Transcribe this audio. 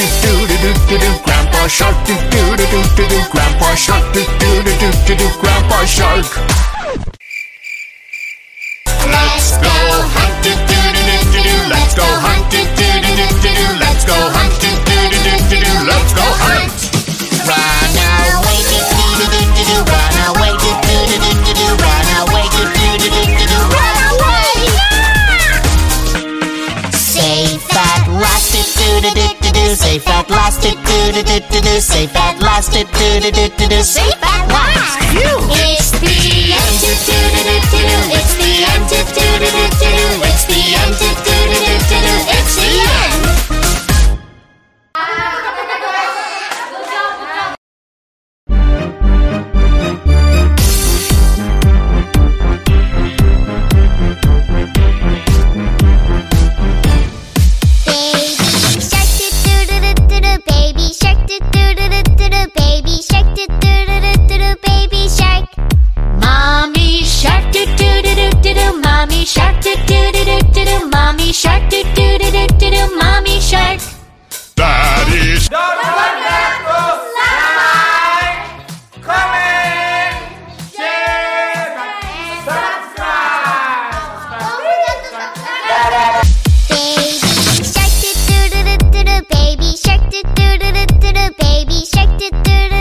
do do do do do Grandpa Shark do do do do do Grandpa Shark do do do do do Grandpa Shark. Safe at last, It do do do do do. Safe at last, It do do do do do. Safe at last. You. Mommy shark, do do do do do do. Mommy shark, do do do do do do. Mommy doo doo baby. Shark doo doo doo